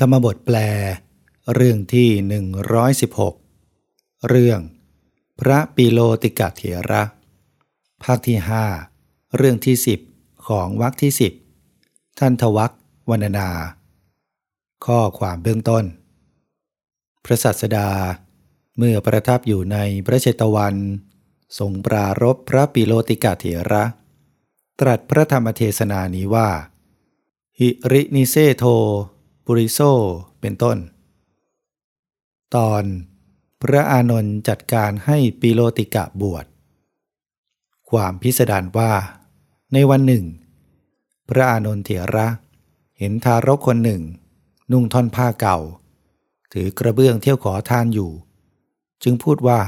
ธรรมบทแปล เรื่องที่ 116 เรื่อง พระปิโลติกะเถระ ภาคที่ 5 เรื่องที่ 10 ของวรรคที่ 10 ท่านทวักวรรณนา ข้อความเบื้องต้น พระสัสดา เมื่อประทับอยู่ในพระเชตวัน ทรงปรารบพระปิโลติกะเถระ ตรัสพระธรรมเทศนานี้ว่า หิรินิเซโท ปุริโซเป็นต้น ตอนพระอานนท์จัดการให้ปิโลติกะบวช ความพิสดารว่า ในวันหนึ่ง พระอานนท์เถระเห็นทารกคนหนึ่ง นุ่งท่อนผ้าเก่า ถือกระเบื้องเที่ยวขอทานอยู่ จึงพูดว่า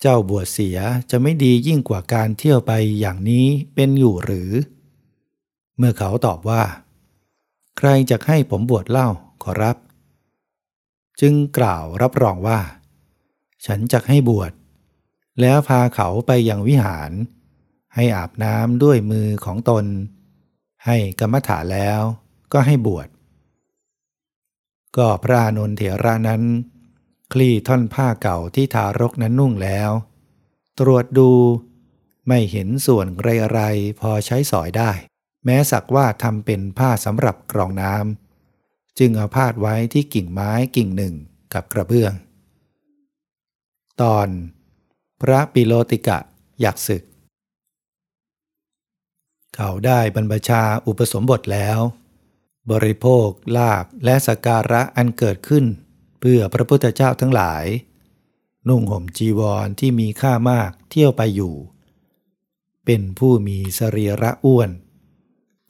เจ้าบวชเสียจะไม่ดียิ่งกว่าการเที่ยวไปอย่างนี้เป็นอยู่หรือ เมื่อเขาตอบว่า ใครจะให้ผมบวชเล่าขอรับ จึงกล่าวรับรองว่า ฉันจะให้บวช แล้วพาเขาไปยังวิหาร ให้อาบน้ำด้วยมือของตน ให้กรรมฐานแล้วก็ให้บวช ก็พระนนเถระนั้น คลี่ท่อนผ้าเก่าที่ทารกนั้นนุ่งแล้ว ตรวจดูไม่เห็นส่วนไรๆพอใช้สอยได้ แม้สักว่าทำเป็นผ้าสำหรับกรองน้ำจึงเอาพาดไว้ที่กิ่งไม้กิ่งหนึ่งกับกระเบื้อง ตอน พระปิโลติกะอยากศึก เขาได้บรรพชาอุปสมบทแล้ว บริโภคลาบและสการะอันเกิดขึ้น เพื่อพระพุทธเจ้าทั้งหลาย นุ่งห่มจีวรที่มีค่ามากเที่ยวไปอยู่ เป็นผู้มีสรีระอ้วน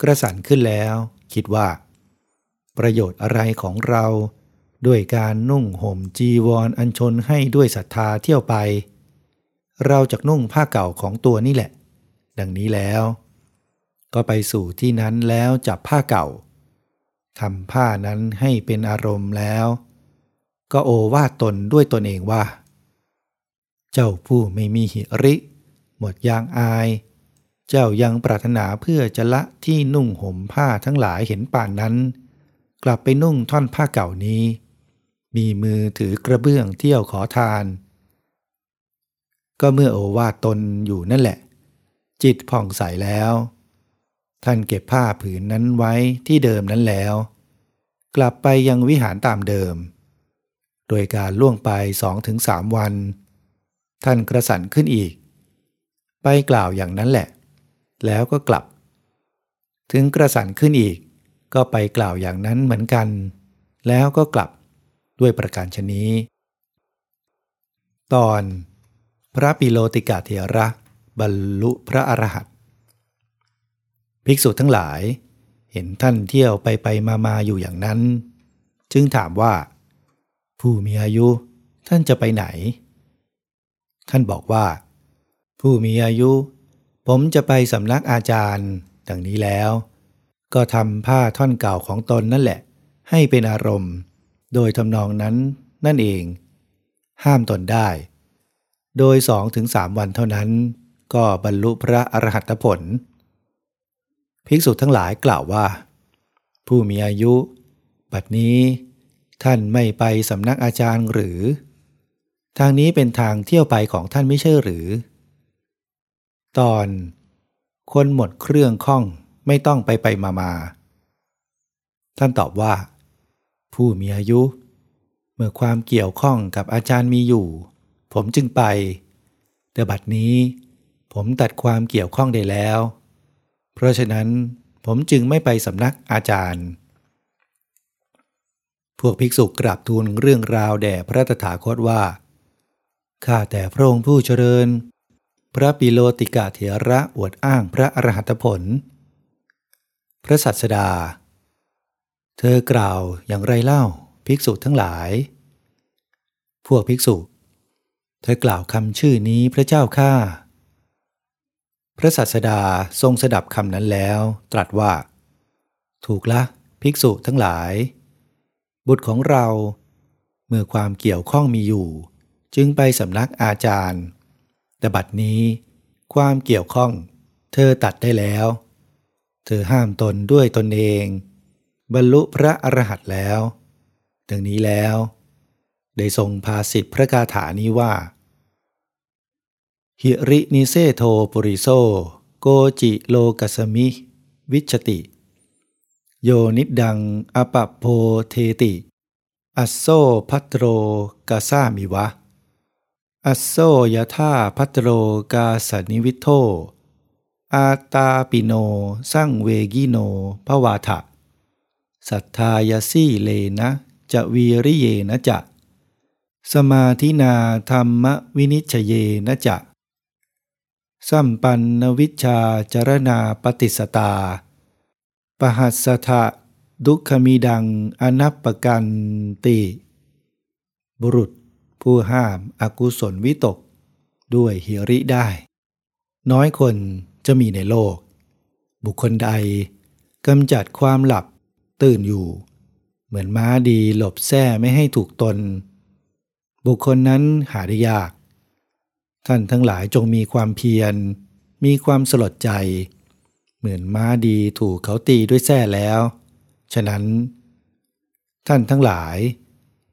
กระสันขึ้นแล้ว คิดว่า ประโยชน์อะไรของเรา ด้วยการนุ่งห่มจีวรออัญชนให้ด้วยศรัทธาเที่ยวไป เราจะนุ่งผ้าเก่าของตัวนี่แหละ ดังนี้แล้ว ก็ไปสู่ที่นั้นแล้วจับผ้าเก่าทำผ้านั้นให้เป็นอารมณ์แล้ว ก็โอวาตนด้วยตนเองว่า เจ้าผู้ไม่มีหิริ หมดยางอาย เจ้ายังปรารถนาเพื่อจะละที่นุ่งห่มผ้าทั้งหลายเห็นป่านนั้น กลับไปนุ่งท่อนผ้าเก่านี้ มีมือถือกระเบื้องเที่ยวขอทาน ก็เมื่อโอวาตนอยู่นั่นแหละ จิตผ่องใสแล้ว ท่านเก็บผ้าผืนนั้นไว้ที่เดิมนั้นแล้ว กลับไปยังวิหารตามเดิม โดยการล่วงไปสองถึงสามวัน ท่านกระสันขึ้นอีก ไปกล่าวอย่างนั้นแหละ แล้วก็กลับ ถึงกระสันขึ้นอีก ก็ไปกล่าวอย่างนั้นเหมือนกัน แล้วก็กลับด้วยประการชนี้ ตอน พระปิโลติกาเถระ บรรลุพระอรหันต์ภิกษุทั้งหลาย เห็นท่านเที่ยวไปไปมามาอยู่อย่างนั้น จึงถามว่า ผู้มีอายุท่านจะไปไหน ท่านบอกว่า ผู้มีอายุ ผมจะไปสำนักอาจารย์ดังนี้แล้ว ก็ทำผ้าท่อนเก่าของตนนั่นแหละ ให้เป็นอารมณ์ โดยทำนองนั้นนั่นเอง ห้ามตนได้ โดยสองถึงสามวันเท่านั้น ก็บรรลุพระอรหัตผล ภิกษุทั้งหลายกล่าวว่า ผู้มีอายุ บัดนี้ ท่านไม่ไปสำนักอาจารย์หรือ ทางนี้เป็นทางเที่ยวไปของท่านไม่ใช่หรือ ตอน คนหมดเครื่องข้องไม่ต้องไปไปมามา ท่านตอบว่า ผู้มีอายุ เมื่อความเกี่ยวข้องกับอาจารย์มีอยู่ ผมจึงไป แต่บัดนี้ผมตัดความเกี่ยวข้องได้แล้ว เพราะฉะนั้นผมจึงไม่ไปสำนักอาจารย์ พวกภิกษุกราบทูลเรื่องราวแด่พระตถาคตว่า ข้าแต่พระองค์ผู้เจริญ พระปิโลติกาเถระอวดอ้างพระอรหัตผล พระสัสดา เธอกล่าวอย่างไรเล่าภิกษุทั้งหลาย พวกภิกษุ เธอกล่าวคำชื่อนี้พระเจ้าข้าพระสัสดาทรงสดับคำนั้นแล้วตรัสว่า ถูกละภิกษุทั้งหลาย บุตรของเรา เมื่อความเกี่ยวข้องมีอยู่ จึงไปสำนักอาจารย์ แต่บัดนี้ ความเกี่ยวข้อง เธอตัดได้แล้ว เธอห้ามตนด้วยตนเอง บรรลุพระอรหันต์แล้วดังนี้แล้ว ได้ทรงพาสิทธิพระคาถานี้ว่า หิรินิเสโธ ปุริโส โกจิโลกัสมิ วิชชติ โยนิททังอปโพเธติ อัสโส ภัทโรกสามิวะ อัสโส ยะถา ภัทโร กสานิวิฏโฐ อาตาปิโนสังเวคิโนภวาถะสัทธายะ สีเลนะ จะวีริเยนะจะ สมาธินาธัมมวินิจฉเยนะจะ สัมปันนวิชชาจรณาปฏิสสตา ปหัสสะดุขมีดังอนัปปกันติ บุรุษ ผู้ห้ามอากุศลวิตก ด้วยหิริได้ น้อยคนจะมีในโลก บุคคลใดกำจัดความหลับตื่นอยู่ เหมือนม้าดีหลบแท้ไม่ให้ถูกตน บุคคลนั้นหาได้ยาก ท่านทั้งหลายจงมีความเพียร มีความสลดใจ เหมือนม้าดีถูกเขาตีด้วยแส้แล้ว ฉะนั้น ท่านทั้งหลาย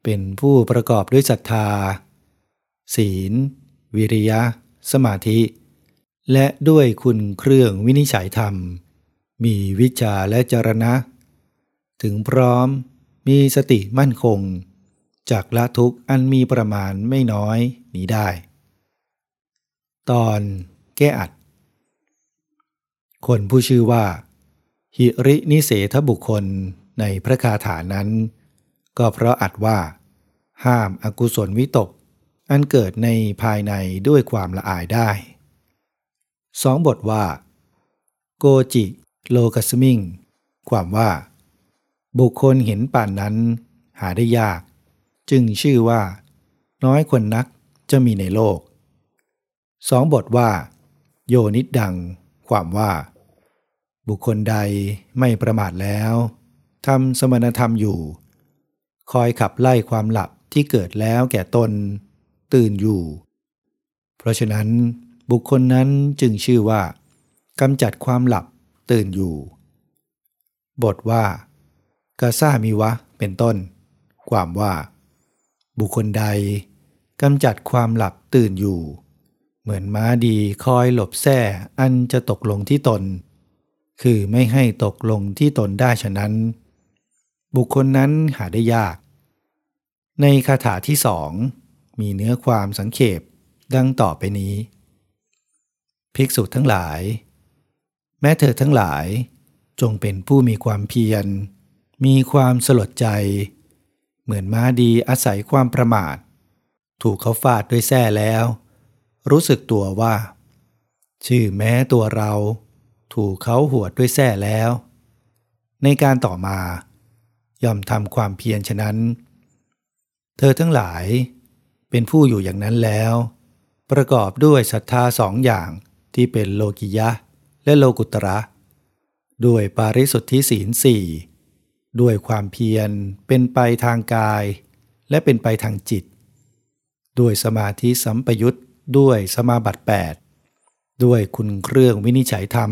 เป็นผู้ประกอบด้วยศรัทธา ศีล วิริยะ สมาธิ และด้วยคุณเครื่องวินิจฉัยธรรม มีวิชาและจรณะ ถึงพร้อมมีสติมั่นคง จากละทุกข์อันมีประมาณไม่น้อยนี้ได้ ตอนแก้อัด คนผู้ชื่อว่า หิรินิเสทบุคคลในพระคาถานั้น ก็เพราะอัดว่า ห้ามอากุศลวิตก อันเกิดในภายในด้วยความละอายได้สองบทว่า โกจิโลกัสมิง ความว่า บุคคลเห็นป่านนั้นหาได้ยาก จึงชื่อว่า น้อยคนนักจะมีในโลกสองบทว่า โยนิดดัง ความว่า บุคคลใดไม่ประมาทแล้วทำสมณธรรมอยู่ คอยขับไล่ความหลับ ที่เกิดแล้วแก่ตนตื่นอยู่ เพราะฉะนั้นบุคคลนั้นจึงชื่อว่ากำจัดความหลับตื่นอยู่ บทว่ากาซามิวะเป็นต้น ความว่า บุคคลใดกำจัดความหลับตื่นอยู่ เหมือนม้าดีคอยหลบแส้อันจะตกลงที่ตน คือไม่ให้ตกลงที่ตนได้ฉะนั้น บุคคลนั้นหาได้ยาก ในคาถาที่สองมีเนื้อความสังเขปดังต่อไปนี้ ภิกษุทั้งหลาย แม้เธอทั้งหลายจงเป็นผู้มีความเพียร มีความสลดใจ เหมือนม้าดีอาศัยความประมาท ถูกเขาฟาดด้วยแส้แล้ว รู้สึกตัวว่า ชื่อแม้ตัวเรา ถูกเขาหวดด้วยแส้แล้ว ในการต่อมา ย่อมทำความเพียรฉะนั้น เธอทั้งหลาย เป็นผู้อยู่อย่างนั้นแล้ว ประกอบด้วยศรัทธาสองอย่างที่เป็นโลกิยะและโลกุตระด้วยปาริสุทธิศีลสี่ด้วยความเพียรเป็นไปทางกาย และเป็นไปทางจิต ด้วยสมาธิสัมปยุตด้วยสมาบัติ 8 ด้วยคุณเครื่องวินิจฉัยธรรม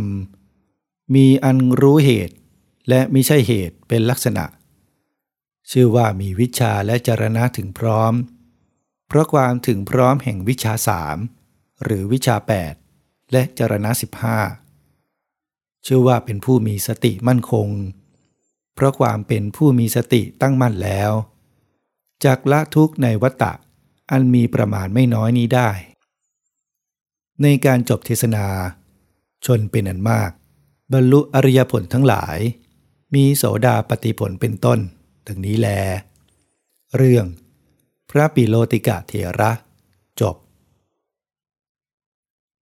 มีอันรู้เหตุและมิใช่เหตุเป็นลักษณะ ชื่อว่ามีวิชาและจรณะถึงพร้อม เพราะความถึงพร้อมแห่งวิชาสามหรือวิชา 8 และจรณะ 15 ชื่อว่าเป็นผู้มีสติมั่นคง เพราะความเป็นผู้มีสติตั้งมั่นแล้ว จากละทุกข์ในวัตตะอันมีประมาณไม่น้อยนี้ได้ ในการจบเทศนา ชนเป็นอันมาก บรรลุอริยผลทั้งหลาย มีโสดาปฏิผลเป็นต้น ดังนี้แล เรื่อง พระปิโลติกะเถระ จบ